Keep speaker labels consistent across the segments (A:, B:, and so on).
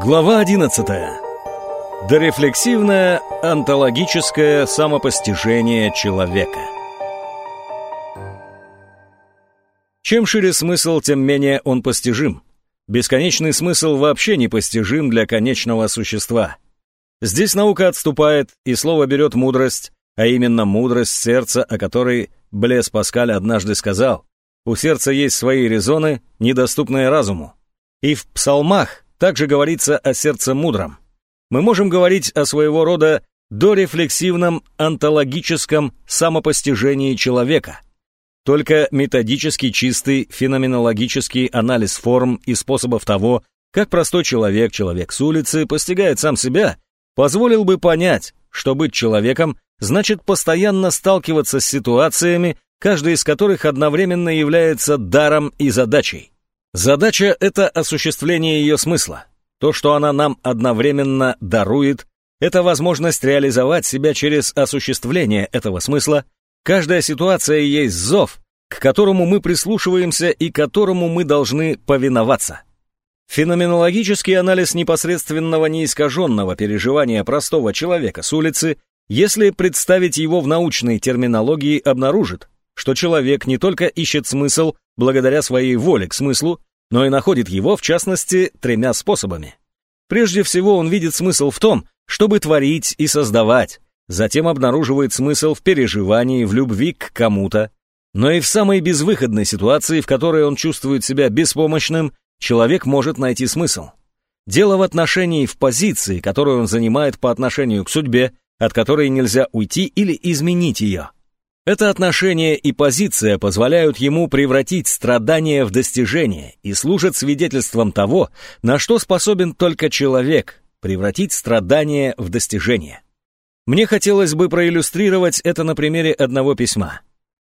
A: Глава 11. Дорефлексивное онтологическое самопостижение человека. Чем шире смысл, тем менее он постижим. Бесконечный смысл вообще непостижим для конечного существа. Здесь наука отступает, и слово берет мудрость, а именно мудрость сердца, о которой Блес Паскаль однажды сказал, «У сердца есть свои резоны, недоступные разуму». И в псалмах также говорится о сердце мудром. Мы можем говорить о своего рода дорефлексивном онтологическом самопостижении человека. Только методически чистый феноменологический анализ форм и способов того, как простой человек, человек с улицы, постигает сам себя, позволил бы понять, что быть человеком значит постоянно сталкиваться с ситуациями, каждая из которых одновременно является даром и задачей. Задача — это осуществление ее смысла. То, что она нам одновременно дарует, это возможность реализовать себя через осуществление этого смысла. Каждая ситуация есть зов, к которому мы прислушиваемся и которому мы должны повиноваться. Феноменологический анализ непосредственного неискаженного переживания простого человека с улицы, если представить его в научной терминологии, обнаружит, что человек не только ищет смысл благодаря своей воле к смыслу, но и находит его, в частности, тремя способами. Прежде всего, он видит смысл в том, чтобы творить и создавать, затем обнаруживает смысл в переживании, в любви к кому-то, но и в самой безвыходной ситуации, в которой он чувствует себя беспомощным, человек может найти смысл. Дело в отношении, в позиции, которую он занимает по отношению к судьбе, от которой нельзя уйти или изменить ее. Это отношение и позиция позволяют ему превратить страдания в достижение и служат свидетельством того, на что способен только человек – превратить страдания в достижение. Мне хотелось бы проиллюстрировать это на примере одного письма.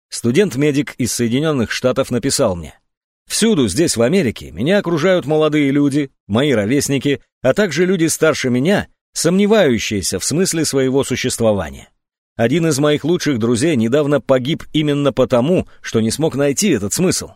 A: Студент-медик из Соединенных Штатов написал мне. «Всюду здесь, в Америке, меня окружают молодые люди, мои ровесники, а также люди старше меня, сомневающиеся в смысле своего существования. Один из моих лучших друзей недавно погиб именно потому, что не смог найти этот смысл.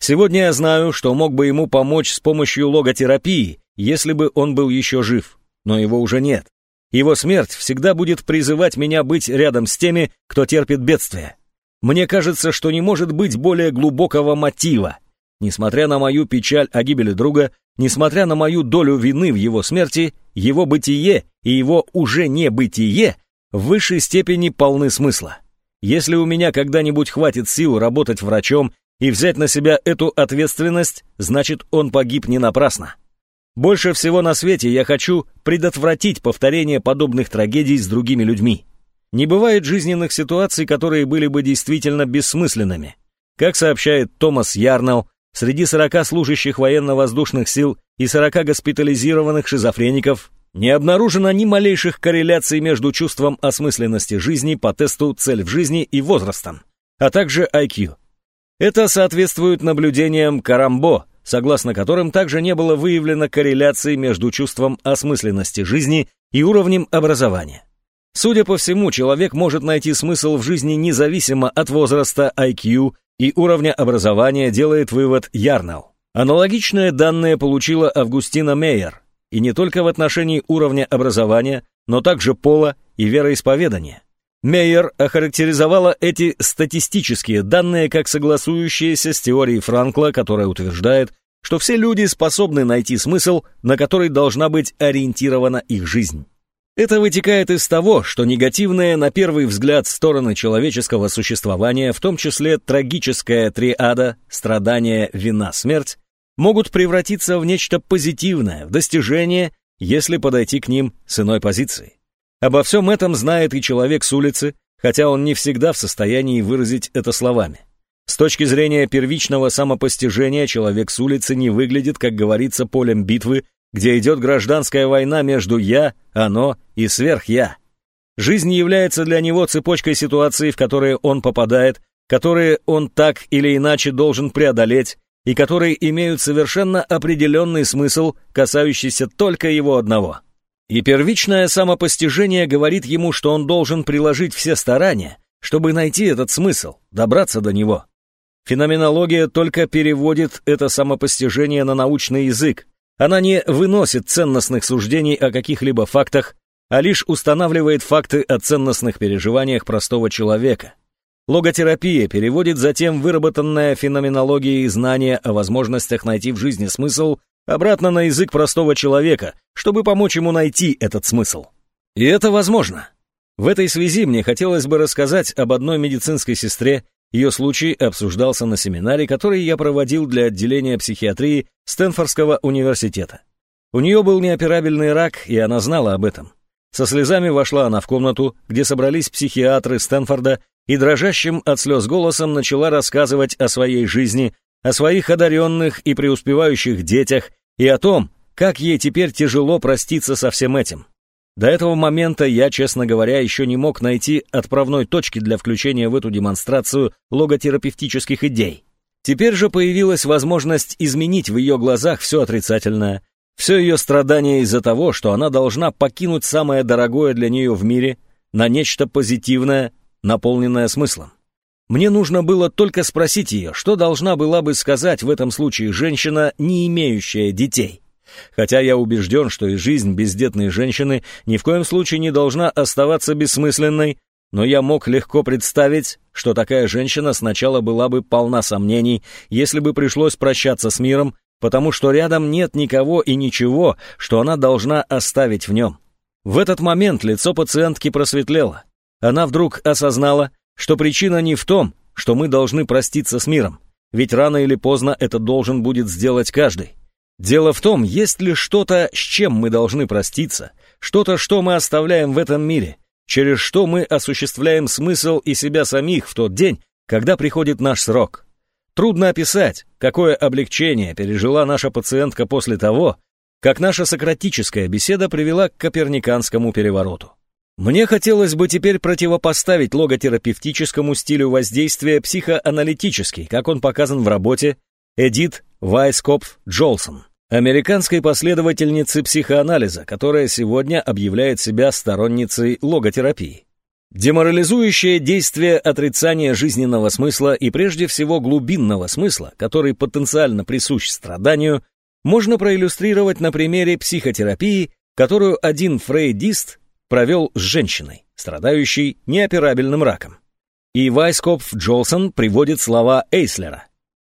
A: Сегодня я знаю, что мог бы ему помочь с помощью логотерапии, если бы он был еще жив, но его уже нет. Его смерть всегда будет призывать меня быть рядом с теми, кто терпит бедствие. Мне кажется, что не может быть более глубокого мотива. Несмотря на мою печаль о гибели друга, несмотря на мою долю вины в его смерти, его бытие и его уже не бытие в высшей степени полны смысла. Если у меня когда-нибудь хватит сил работать врачом и взять на себя эту ответственность, значит он погиб не напрасно. Больше всего на свете я хочу предотвратить повторение подобных трагедий с другими людьми. Не бывает жизненных ситуаций, которые были бы действительно бессмысленными. Как сообщает Томас Ярнелл, среди 40 служащих военно-воздушных сил и 40 госпитализированных шизофреников не обнаружено ни малейших корреляций между чувством осмысленности жизни по тесту «Цель в жизни» и возрастом, а также IQ. Это соответствует наблюдениям Карамбо, согласно которым также не было выявлено корреляции между чувством осмысленности жизни и уровнем образования. Судя по всему, человек может найти смысл в жизни независимо от возраста, IQ и уровня образования, делает вывод Ярнелл. Аналогичные данные получила Августина Мейер, и не только в отношении уровня образования, но также пола и вероисповедания. Мейер охарактеризовала эти статистические данные как согласующиеся с теорией Франкла, которая утверждает, что все люди способны найти смысл, на который должна быть ориентирована их жизнь. Это вытекает из того, что негативные, на первый взгляд, стороны человеческого существования, в том числе трагическая триада, страдания, вина, смерть, могут превратиться в нечто позитивное, в достижение, если подойти к ним с иной позиции. Обо всем этом знает и человек с улицы, хотя он не всегда в состоянии выразить это словами. С точки зрения первичного самопостижения человек с улицы не выглядит, как говорится, полем битвы, где идет гражданская война между «я», «оно» и «сверх-я». Жизнь является для него цепочкой ситуаций, в которые он попадает, которые он так или иначе должен преодолеть, и которые имеют совершенно определенный смысл, касающийся только его одного. И первичное самопостижение говорит ему, что он должен приложить все старания, чтобы найти этот смысл, добраться до него. Феноменология только переводит это самопостижение на научный язык, Она не выносит ценностных суждений о каких-либо фактах, а лишь устанавливает факты о ценностных переживаниях простого человека. Логотерапия переводит затем выработанная феноменологией знания о возможностях найти в жизни смысл обратно на язык простого человека, чтобы помочь ему найти этот смысл. И это возможно. В этой связи мне хотелось бы рассказать об одной медицинской сестре, ее случай обсуждался на семинаре, который я проводил для отделения психиатрии Стэнфордского университета. У нее был неоперабельный рак, и она знала об этом. Со слезами вошла она в комнату, где собрались психиатры Стэнфорда, и дрожащим от слез голосом начала рассказывать о своей жизни, о своих одаренных и преуспевающих детях, и о том, как ей теперь тяжело проститься со всем этим. До этого момента я, честно говоря, еще не мог найти отправной точки для включения в эту демонстрацию логотерапевтических идей. Теперь же появилась возможность изменить в ее глазах все отрицательное, все ее страдание из-за того, что она должна покинуть самое дорогое для нее в мире на нечто позитивное, наполненное смыслом. Мне нужно было только спросить ее, что должна была бы сказать в этом случае женщина, не имеющая детей. Хотя я убежден, что и жизнь бездетной женщины ни в коем случае не должна оставаться бессмысленной, но я мог легко представить, что такая женщина сначала была бы полна сомнений, если бы пришлось прощаться с миром, потому что рядом нет никого и ничего, что она должна оставить в нем. В этот момент лицо пациентки просветлело. Она вдруг осознала, что причина не в том, что мы должны проститься с миром, ведь рано или поздно это должен будет сделать каждый. Дело в том, есть ли что-то, с чем мы должны проститься, что-то, что мы оставляем в этом мире, через что мы осуществляем смысл и себя самих в тот день, когда приходит наш срок. Трудно описать, какое облегчение пережила наша пациентка после того, как наша сократическая беседа привела к коперниканскому перевороту. Мне хотелось бы теперь противопоставить логотерапевтическому стилю воздействия психоаналитический, как он показан в работе Эдит Вайскопф Джолсон, американской последовательницы психоанализа, которая сегодня объявляет себя сторонницей логотерапии. Деморализующее действие отрицания жизненного смысла и прежде всего глубинного смысла, который потенциально присущ страданию, можно проиллюстрировать на примере психотерапии, которую один фрейдист провел с женщиной, страдающей неоперабельным раком. И Вайскопф Джолсон приводит слова Эйслера.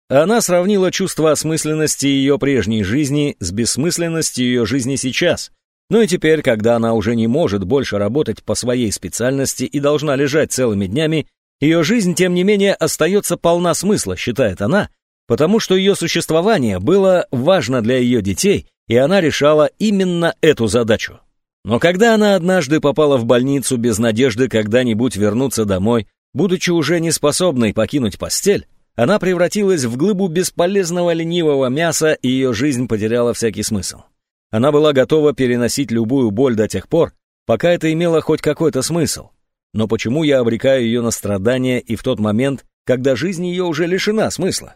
A: Она сравнила чувство осмысленности ее прежней жизни с бессмысленностью ее жизни сейчас, ну и теперь, когда она уже не может больше работать по своей специальности и должна лежать целыми днями, ее жизнь, тем не менее, остается полна смысла, считает она, потому что ее существование было важно для ее детей, и она решала именно эту задачу. Но когда она однажды попала в больницу без надежды когда-нибудь вернуться домой, будучи уже неспособной покинуть постель, она превратилась в глыбу бесполезного ленивого мяса, и ее жизнь потеряла всякий смысл. Она была готова переносить любую боль до тех пор, пока это имело хоть какой-то смысл. Но почему я обрекаю ее на страдания и в тот момент, когда жизнь ее уже лишена смысла?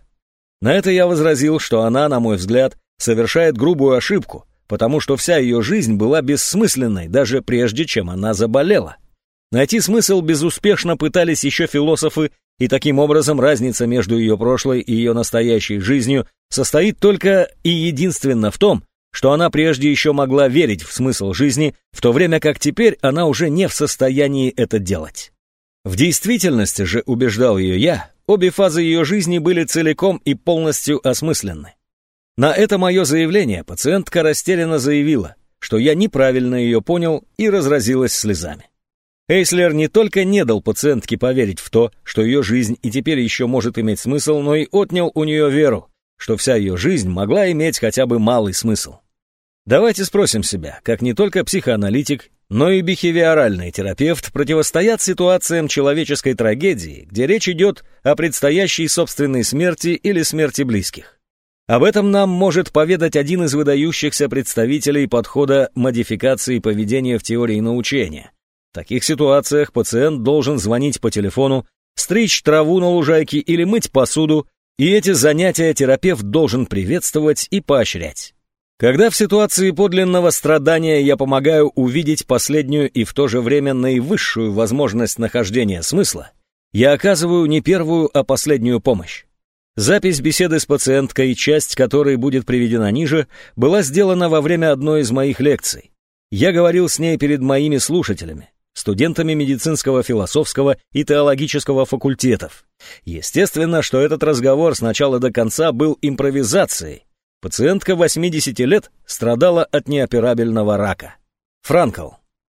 A: На это я возразил, что она, на мой взгляд, совершает грубую ошибку, потому что вся ее жизнь была бессмысленной, даже прежде, чем она заболела. Найти смысл безуспешно пытались еще философы, и таким образом разница между ее прошлой и ее настоящей жизнью состоит только и единственно в том, что она прежде еще могла верить в смысл жизни, в то время как теперь она уже не в состоянии это делать. В действительности же, убеждал ее я, обе фазы ее жизни были целиком и полностью осмысленны. На это мое заявление пациентка растерянно заявила, что я неправильно ее понял и разразилась слезами. Эйслер не только не дал пациентке поверить в то, что ее жизнь и теперь еще может иметь смысл, но и отнял у нее веру, что вся ее жизнь могла иметь хотя бы малый смысл. Давайте спросим себя, как не только психоаналитик, но и бихевиоральный терапевт противостоят ситуациям человеческой трагедии, где речь идет о предстоящей собственной смерти или смерти близких. Об этом нам может поведать один из выдающихся представителей подхода модификации поведения в теории научения. В таких ситуациях пациент должен звонить по телефону, стричь траву на лужайке или мыть посуду, и эти занятия терапевт должен приветствовать и поощрять. Когда в ситуации подлинного страдания я помогаю увидеть последнюю и в то же время наивысшую возможность нахождения смысла, я оказываю не первую, а последнюю помощь. Запись беседы с пациенткой, часть которой будет приведена ниже, была сделана во время одной из моих лекций. Я говорил с ней перед моими слушателями, студентами медицинского, философского и теологического факультетов. Естественно, что этот разговор с начала до конца был импровизацией. Пациентка 80 лет страдала от неоперабельного рака. Франкл.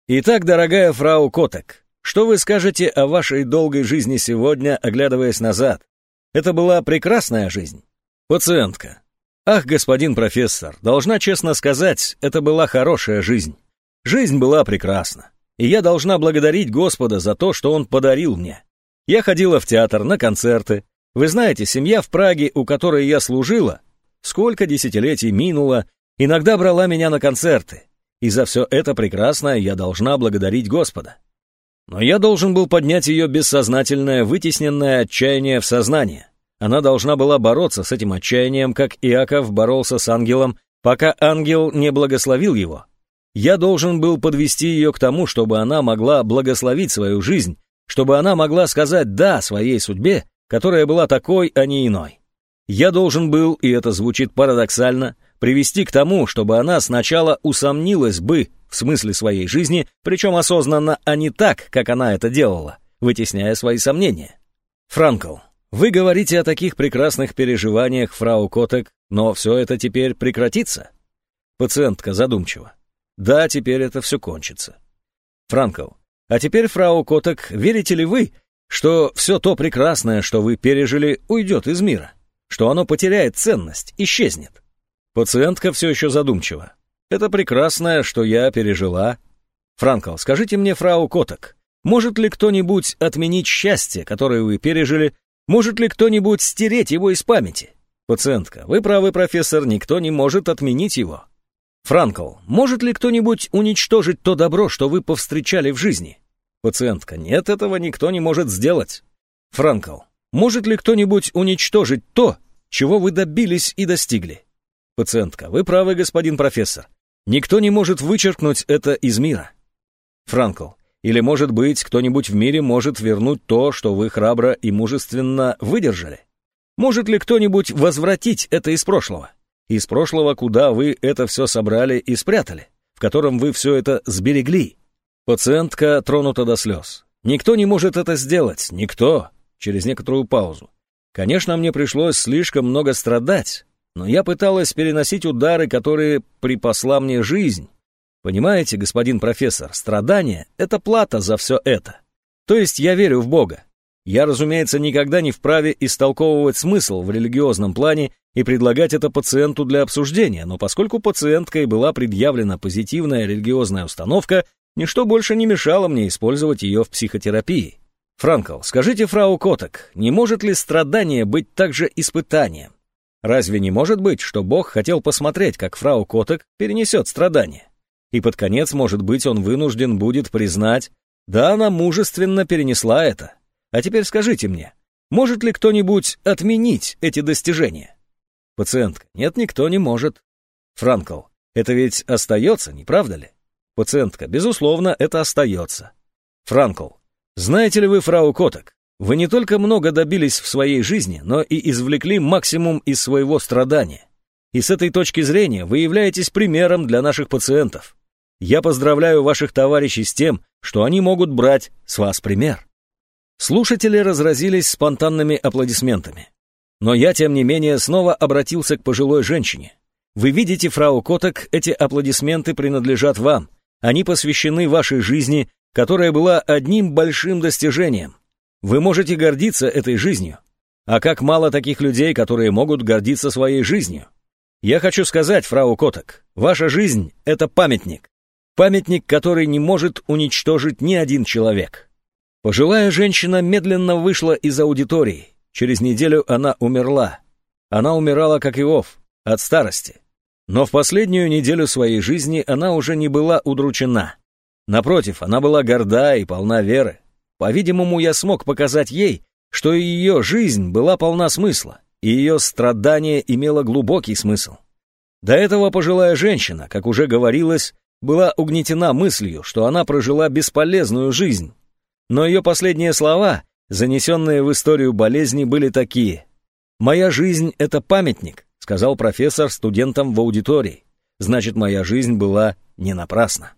A: Итак, дорогая фрау Котек, что вы скажете о вашей долгой жизни сегодня, оглядываясь назад? Это была прекрасная жизнь. Пациентка. Ах, господин профессор, должна честно сказать, это была хорошая жизнь. Жизнь была прекрасна. И я должна благодарить Господа за то, что Он подарил мне. Я ходила в театр, на концерты. Вы знаете, семья в Праге, у которой я служила, сколько десятилетий минуло, иногда брала меня на концерты. И за все это прекрасное я должна благодарить Господа. Но я должен был поднять ее бессознательное, вытесненное отчаяние в сознание. Она должна была бороться с этим отчаянием, как Иаков боролся с ангелом, пока ангел не благословил его. Я должен был подвести ее к тому, чтобы она могла благословить свою жизнь, чтобы она могла сказать «да» своей судьбе, которая была такой, а не иной. Я должен был, и это звучит парадоксально, привести к тому, чтобы она сначала усомнилась бы в смысле своей жизни, причем осознанно, а не так, как она это делала, вытесняя свои сомнения. Франкл, вы говорите о таких прекрасных переживаниях, фрау Котек, но все это теперь прекратится? Пациентка задумчиво. Да, теперь это все кончится. Франкл, а теперь, фрау Котек, верите ли вы, что все то прекрасное, что вы пережили, уйдет из мира? Что оно потеряет ценность, исчезнет? Пациентка все еще задумчива. Это прекрасное, что я пережила. Франкл, скажите мне, фрау Коток, может ли кто-нибудь отменить счастье, которое вы пережили? Может ли кто-нибудь стереть его из памяти? Пациентка, вы правы, профессор, никто не может отменить его. Франкл, может ли кто-нибудь уничтожить то добро, что вы повстречали в жизни? Пациентка, нет, этого никто не может сделать. Франкл, может ли кто-нибудь уничтожить то, чего вы добились и достигли? Пациентка, вы правы, господин профессор. Никто не может вычеркнуть это из мира. Франкл. Или, может быть, кто-нибудь в мире может вернуть то, что вы храбро и мужественно выдержали? Может ли кто-нибудь возвратить это из прошлого? Из прошлого, куда вы это все собрали и спрятали, в котором вы все это сберегли? Пациентка тронута до слез. Никто не может это сделать, никто. Через некоторую паузу. Конечно, мне пришлось слишком много страдать, но я пыталась переносить удары, которые припасла мне жизнь. Понимаете, господин профессор, страдание — это плата за все это. То есть я верю в Бога. Я, разумеется, никогда не вправе истолковывать смысл в религиозном плане и предлагать это пациенту для обсуждения, но поскольку пациенткой была предъявлена позитивная религиозная установка, ничто больше не мешало мне использовать ее в психотерапии. Франкл, скажите, фрау Коток, не может ли страдание быть также испытанием? Разве не может быть, что Бог хотел посмотреть, как фрау Котек перенесет страдания? И под конец, может быть, он вынужден будет признать, да, она мужественно перенесла это. А теперь скажите мне, может ли кто-нибудь отменить эти достижения? Пациентка, нет, никто не может. Франкл, это ведь остается, не правда ли? Пациентка, безусловно, это остается. Франкл, знаете ли вы фрау Котек, вы не только много добились в своей жизни, но и извлекли максимум из своего страдания. И с этой точки зрения вы являетесь примером для наших пациентов. Я поздравляю ваших товарищей с тем, что они могут брать с вас пример. Слушатели разразились спонтанными аплодисментами. Но я, тем не менее, снова обратился к пожилой женщине. Вы видите, фрау Коток, эти аплодисменты принадлежат вам. Они посвящены вашей жизни, которая была одним большим достижением. Вы можете гордиться этой жизнью. А как мало таких людей, которые могут гордиться своей жизнью. Я хочу сказать, фрау Коток, ваша жизнь — это памятник. Памятник, который не может уничтожить ни один человек. Пожилая женщина медленно вышла из аудитории. Через неделю она умерла. Она умирала, как Иов, от старости. Но в последнюю неделю своей жизни она уже не была удручена. Напротив, она была горда и полна веры. По-видимому, я смог показать ей, что ее жизнь была полна смысла, и ее страдание имело глубокий смысл. До этого пожилая женщина, как уже говорилось, была угнетена мыслью, что она прожила бесполезную жизнь. Но ее последние слова, занесенные в историю болезни, были такие. «Моя жизнь — это памятник», — сказал профессор студентам в аудитории. «Значит, моя жизнь была не напрасна».